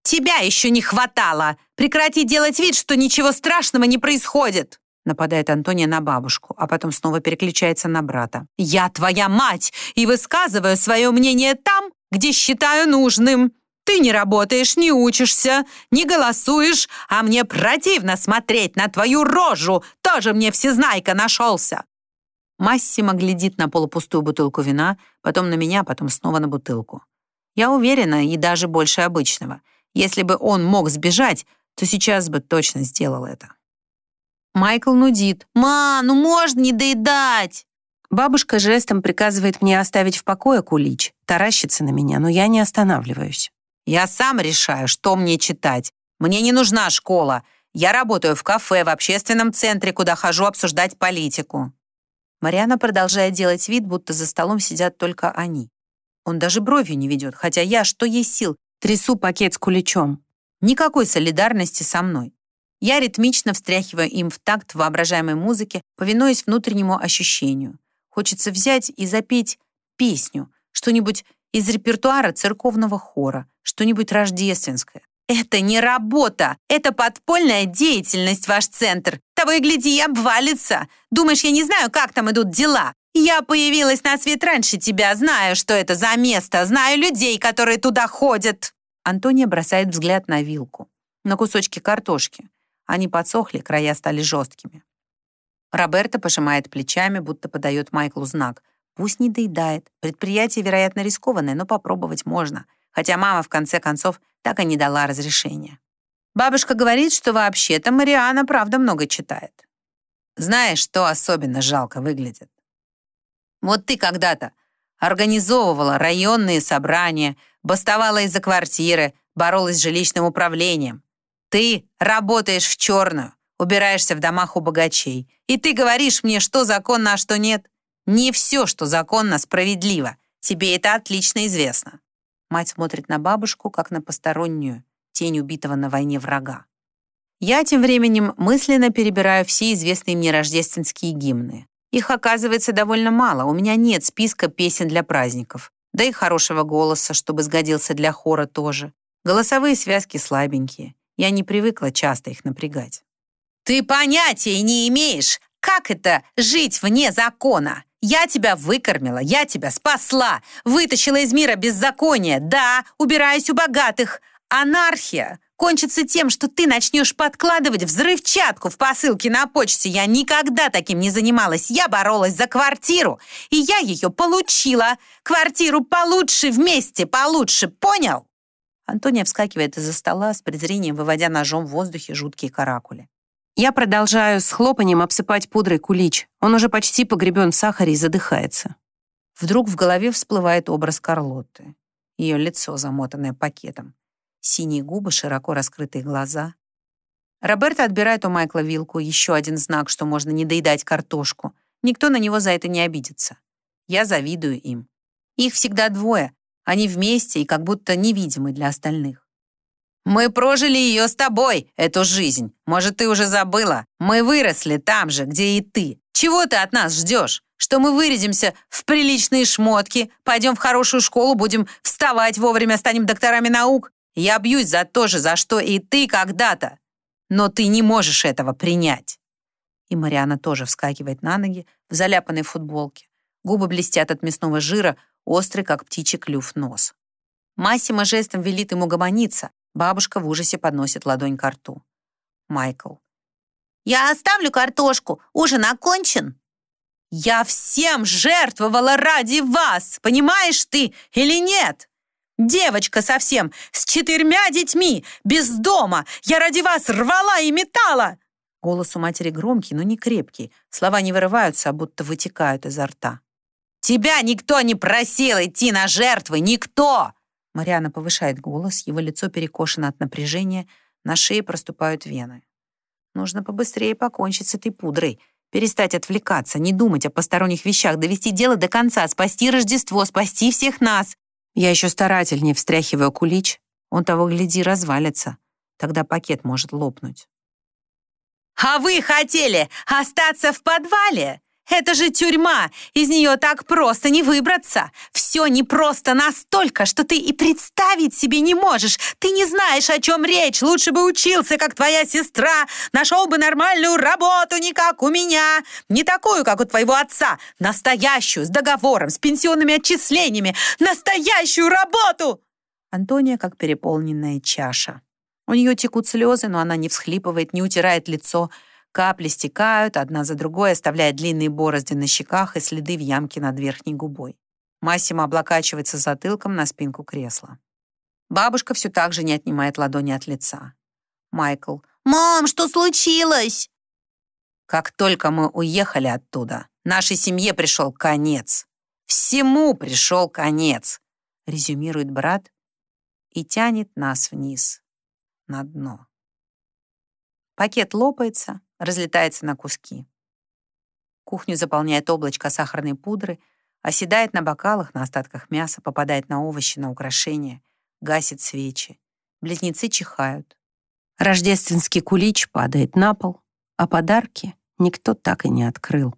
«Тебя еще не хватало! Прекрати делать вид, что ничего страшного не происходит!» Нападает Антония на бабушку, а потом снова переключается на брата. «Я твоя мать и высказываю свое мнение там, где считаю нужным. Ты не работаешь, не учишься, не голосуешь, а мне противно смотреть на твою рожу. Тоже мне всезнайка нашелся». Массимо глядит на полупустую бутылку вина, потом на меня, потом снова на бутылку. Я уверена, и даже больше обычного. Если бы он мог сбежать, то сейчас бы точно сделал это. Майкл нудит. «Ма, ну можно не доедать!» Бабушка жестом приказывает мне оставить в покое кулич, таращится на меня, но я не останавливаюсь. «Я сам решаю, что мне читать. Мне не нужна школа. Я работаю в кафе, в общественном центре, куда хожу обсуждать политику». Мариана продолжает делать вид, будто за столом сидят только они. Он даже бровью не ведет, хотя я, что есть сил, трясу пакет с куличом. Никакой солидарности со мной. Я ритмично встряхиваю им в такт воображаемой музыки, повинуясь внутреннему ощущению. Хочется взять и запеть песню, что-нибудь из репертуара церковного хора, что-нибудь рождественское. Это не работа, это подпольная деятельность, ваш центр. Того и гляди, обвалится. Думаешь, я не знаю, как там идут дела? Я появилась на свет раньше тебя, знаю, что это за место, знаю людей, которые туда ходят. Антония бросает взгляд на вилку, на кусочки картошки. Они подсохли, края стали жесткими. Роберта пожимает плечами, будто подает Майклу знак. Пусть не доедает. Предприятие, вероятно, рискованное, но попробовать можно. Хотя мама, в конце концов, так и не дала разрешения. Бабушка говорит, что вообще-то Мариана правда много читает. Знаешь, что особенно жалко выглядит? Вот ты когда-то организовывала районные собрания, бастовала из-за квартиры, боролась с жилищным управлением. Ты работаешь в черную, убираешься в домах у богачей. И ты говоришь мне, что законно, а что нет? Не все, что законно, справедливо. Тебе это отлично известно. Мать смотрит на бабушку, как на постороннюю, тень убитого на войне врага. Я тем временем мысленно перебираю все известные мне рождественские гимны. Их оказывается довольно мало, у меня нет списка песен для праздников. Да и хорошего голоса, чтобы сгодился для хора тоже. Голосовые связки слабенькие. Я не привыкла часто их напрягать. «Ты понятия не имеешь, как это жить вне закона!» Я тебя выкормила, я тебя спасла, вытащила из мира беззакония. Да, убираюсь у богатых. Анархия кончится тем, что ты начнешь подкладывать взрывчатку в посылке на почте. Я никогда таким не занималась. Я боролась за квартиру, и я ее получила. Квартиру получше вместе, получше, понял? Антония вскакивает из-за стола с презрением, выводя ножом в воздухе жуткие каракули. Я продолжаю с хлопанием обсыпать пудрой кулич. Он уже почти погребен в сахаре и задыхается. Вдруг в голове всплывает образ Карлотты. Ее лицо, замотанное пакетом. Синие губы, широко раскрытые глаза. Роберта отбирает у Майкла вилку, еще один знак, что можно не доедать картошку. Никто на него за это не обидится. Я завидую им. Их всегда двое. Они вместе и как будто невидимы для остальных. Мы прожили ее с тобой, эту жизнь. Может, ты уже забыла? Мы выросли там же, где и ты. Чего ты от нас ждешь? Что мы вырядимся в приличные шмотки, пойдем в хорошую школу, будем вставать вовремя, станем докторами наук? Я бьюсь за то же, за что и ты когда-то. Но ты не можешь этого принять. И Мариана тоже вскакивает на ноги в заляпанной футболке. Губы блестят от мясного жира, острый, как птичий клюв, нос. Массима жестом велит ему гомониться, Бабушка в ужасе подносит ладонь к рту. Майкл. «Я оставлю картошку. Ужин окончен?» «Я всем жертвовала ради вас, понимаешь ты или нет? Девочка совсем, с четырьмя детьми, без дома. Я ради вас рвала и метала!» Голос у матери громкий, но не крепкий. Слова не вырываются, а будто вытекают изо рта. «Тебя никто не просил идти на жертвы! Никто! Мариана повышает голос, его лицо перекошено от напряжения, на шее проступают вены. Нужно побыстрее покончить с этой пудрой, перестать отвлекаться, не думать о посторонних вещах, довести дело до конца, спасти Рождество, спасти всех нас. Я еще старательнее встряхиваю кулич, он того, гляди, развалится. Тогда пакет может лопнуть. «А вы хотели остаться в подвале?» Это же тюрьма! Из нее так просто не выбраться! Все непросто настолько, что ты и представить себе не можешь! Ты не знаешь, о чем речь! Лучше бы учился, как твоя сестра! Нашел бы нормальную работу, не как у меня! Не такую, как у твоего отца! Настоящую, с договором, с пенсионными отчислениями! Настоящую работу!» Антония как переполненная чаша. У нее текут слезы, но она не всхлипывает, не утирает лицо, Капли стекают одна за другой, оставляя длинные борозды на щеках и следы в ямке над верхней губой. Массимо облокачивается затылком на спинку кресла. Бабушка все так же не отнимает ладони от лица. Майкл. «Мам, что случилось?» Как только мы уехали оттуда, нашей семье пришел конец. Всему пришел конец, резюмирует брат и тянет нас вниз, на дно. Пакет лопается, разлетается на куски. Кухню заполняет облачко сахарной пудры, оседает на бокалах, на остатках мяса, попадает на овощи, на украшения, гасит свечи. Близнецы чихают. Рождественский кулич падает на пол, а подарки никто так и не открыл.